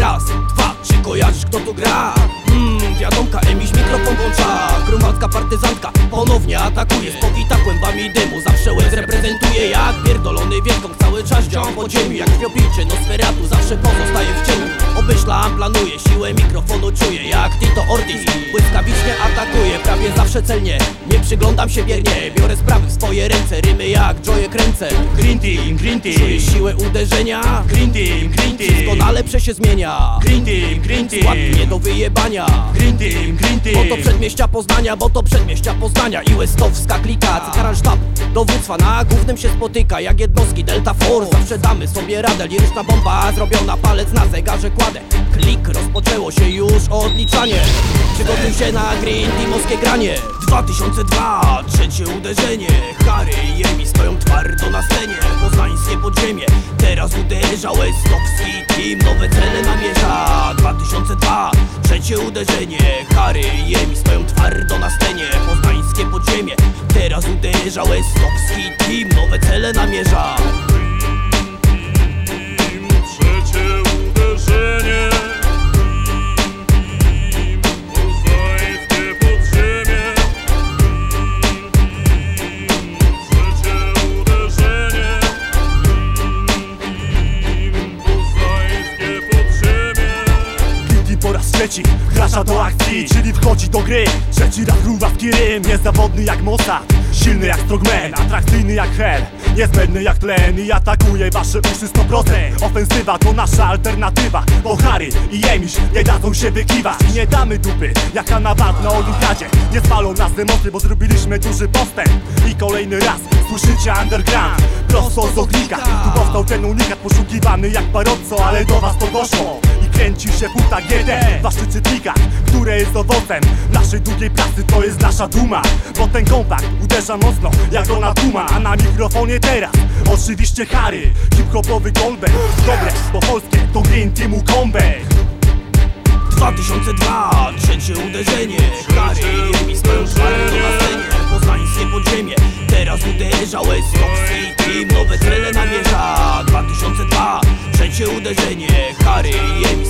Raz, dwa, czy kojarzysz kto tu gra? Mmm, wiadomka, emiś mikrofon włącza. Gromadzka partyzantka ponownie atakuje. Z powita kłębami dymu, zawsze łez reprezentuje. Jak pierdolony wielką, cały czas działam po ziemi. Jak krwiopijczy Nosferatu, zawsze pozostaje w cieniu. Obmyślam, planuję, siłę mikrofonu czuję. Jak Tito Ortiz, błyskawicznie atakuje zawsze celnie, nie przyglądam się biernie. Biorę sprawy w swoje ręce, rymy jak Joye kręcę Green Team, Green Team. Czuję siłę uderzenia. Green Team, Green Team. Lepsze się zmienia. Green Team, Green Team. Skład nie do wyjebania. Green Team, Green Team. Bo to przedmieścia Poznania, bo to przedmieścia Poznania. I Westowska klika, cykaran sztab Dowództwa na głównym się spotyka. Jak jednostki Delta Force. Zawsze damy sobie radę, liryczna bomba Zrobiona. Palec na zegarze kładę. Klik, rozpoczęło się już odliczanie. Przygotuj się na green teamowskie granie 2002, trzecie uderzenie. Harry i Emi stoją twardo na scenie. Poznańskie podziemie, teraz uderza Westowski team Nowe cele namierza. 2002, trzecie uderzenie. Harry i Emi stoją twardo na scenie. Poznańskie podziemie, teraz uderza Westowski team Nowe cele namierza wkracza do akcji, czyli wchodzi do gry. Trzeci raz ruwa w kirym, niezawodny jak Mossad. Silny jak Strongman, atrakcyjny jak Hell Niezbędny jak tlen i atakuje wasze uszy 100% Ofensywa to nasza alternatywa. Bo Harry i Emiś nie dadzą się wykiwać. I nie damy dupy, jak Hanawat na olimpiadzie. Nie spalą nas emocje, bo zrobiliśmy duży postęp. I kolejny raz słyszycie underground Prosto z ognika, tu powstał ten unikat Poszukiwany jak Barocco, ale do was to doszło I kręci się buta GD w waszych czytnikach Które jest owocem naszej długiej pracy To jest nasza duma, bo ten kompakt uderza mocno jak ona duma A na mikrofonie teraz oczywiście Harry. Hip-hopowy Goldberg. Dobre, bo polskie to Green Teamu comeback 2002, trzecie uderzenie. Harry i Emi twardo na scenie. Poznańskie podziemie, teraz uderza Westowski team. Nowe cele namierza. 2002, trzecie uderzenie. Harry i Emi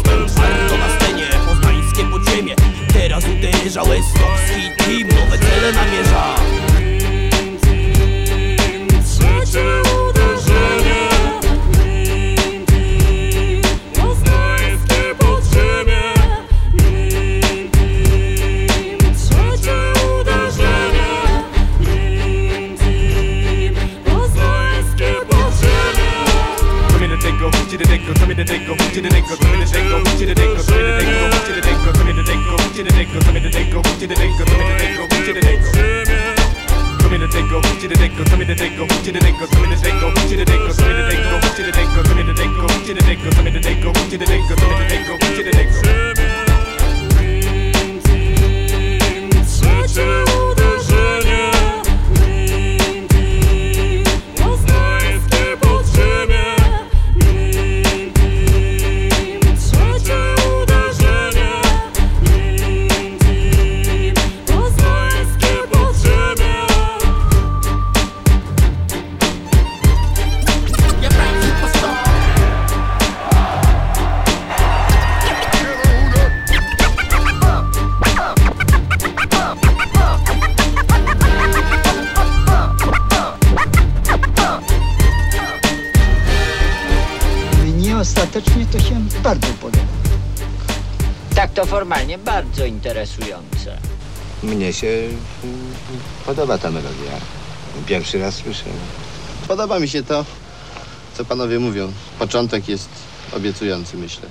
hoochie the dingo, tell me the dingo, hoochie the dingo, tell me the dingo, hoochie the dingo, tell me the dingo, hoochie the dingo, tell me the dingo, hoochie the dingo, tell me the dingo, hoochie the dingo, tell me the dingo, hoochie the dingo. Tell me the dingo, hoochie the dingo, tell me the dingo, hoochie the dingo, tell me the dingo, hoochie the dingo, tell me the dingo, hoochie the dingo, tell me the dingo, hoochie the dingo, tell me the dingo, hoochie the dingo, tell me the ostatecznie to się bardzo podoba. Tak to formalnie bardzo interesujące. Mnie się mm, podoba ta melodia. Pierwszy raz słyszę. Podoba mi się to, co panowie mówią. Początek jest obiecujący, myślę.